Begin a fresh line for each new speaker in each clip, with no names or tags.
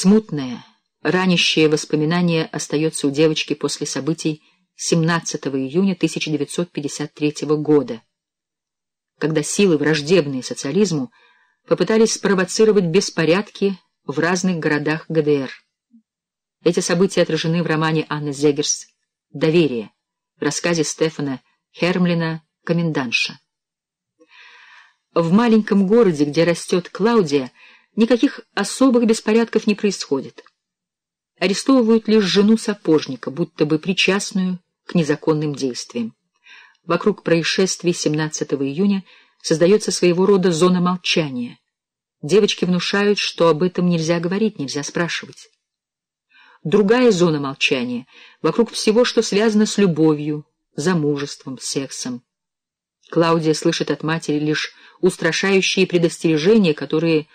Смутное, ранящее воспоминание остается у девочки после событий 17 июня 1953 года, когда силы, враждебные социализму, попытались спровоцировать беспорядки в разных городах ГДР. Эти события отражены в романе Анны Зегерс «Доверие», в рассказе Стефана Хермлина «Комендантша». В маленьком городе, где растет Клаудия, никаких особых беспорядков не происходит. Арестовывают лишь жену сапожника, будто бы причастную к незаконным действиям. Вокруг происшествий 17 июня создается своего рода зона молчания. Девочки внушают, что об этом нельзя говорить, нельзя спрашивать. Другая зона молчания вокруг всего, что связано с любовью, замужеством, сексом. Клаудия слышит от матери лишь устрашающие предостережения, которые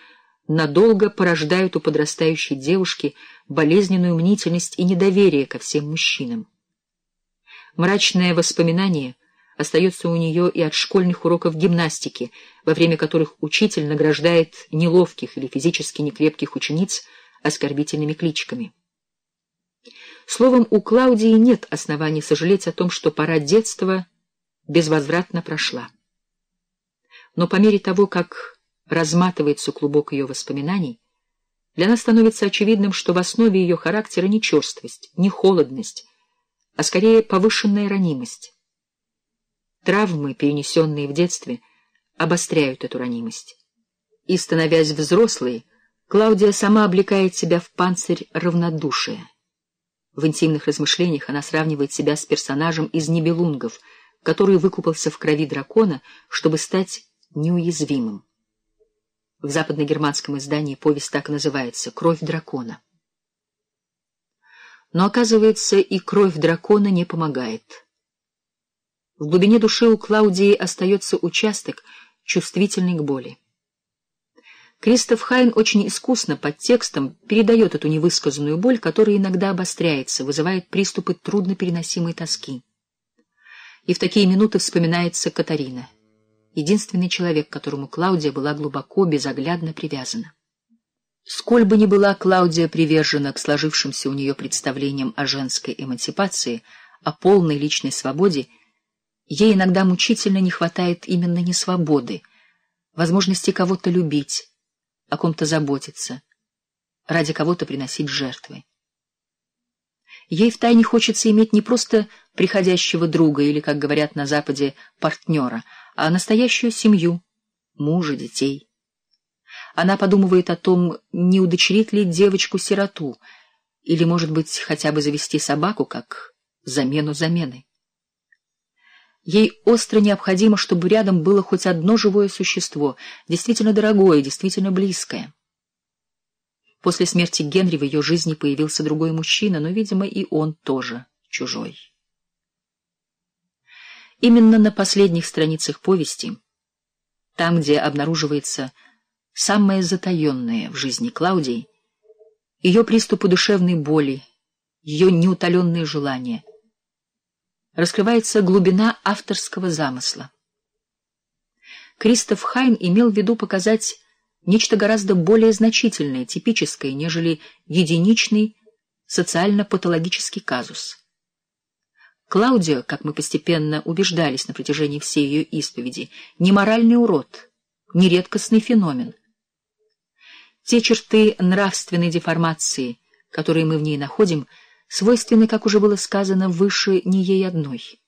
надолго порождают у подрастающей девушки болезненную мнительность и недоверие ко всем мужчинам. Мрачное воспоминание остается у нее и от школьных уроков гимнастики, во время которых учитель награждает неловких или физически некрепких учениц оскорбительными кличками. Словом, у Клаудии нет оснований сожалеть о том, что пора детства безвозвратно прошла. Но по мере того, как разматывается клубок ее воспоминаний, для нас становится очевидным, что в основе ее характера не черствость, не холодность, а скорее повышенная ранимость. Травмы, перенесенные в детстве, обостряют эту ранимость. И, становясь взрослой, Клаудия сама облекает себя в панцирь равнодушия. В интимных размышлениях она сравнивает себя с персонажем из «Нибелунгов», который выкупался в крови дракона, чтобы стать неуязвимым. В западногерманском издании повесть так называется «Кровь дракона». Но, оказывается, и кровь дракона не помогает. В глубине души у Клаудии остается участок, чувствительный к боли. Кристоф Хайн очень искусно под текстом передает эту невысказанную боль, которая иногда обостряется, вызывает приступы труднопереносимой тоски. И в такие минуты вспоминается Катарина, единственный человек, к которому Клаудия была глубоко, безоглядно привязана. Сколь бы ни была Клаудия привержена к сложившимся у нее представлениям о женской эмансипации, о полной личной свободе, ей иногда мучительно не хватает именно несвободы, возможности кого-то любить, о ком-то заботиться, ради кого-то приносить жертвы. Ей втайне хочется иметь не просто приходящего друга или, как говорят на Западе, партнера, а настоящую семью, мужа, детей. Она подумывает о том, не удочерить ли девочку-сироту, или, может быть, хотя бы завести собаку, как замену замены. Ей остро необходимо, чтобы рядом было хоть одно живое существо, действительно дорогое, действительно близкое. После смерти Генри в ее жизни появился другой мужчина, но, видимо, и он тоже чужой. Именно на последних страницах повести, там, где обнаруживается самое затаенное в жизни Клаудии, ее приступы душевной боли, ее неутоленные желания — раскрывается глубина авторского замысла. Кристоф Хайн имел в виду показать нечто гораздо более значительное, типическое, нежели единичный социально-патологический казус. Клаудио, как мы постепенно убеждались на протяжении всей ее исповеди, не моральный урод, не редкостный феномен. Те черты нравственной деформации, которые мы в ней находим, — свойственны, как уже было сказано выше, не ей одной.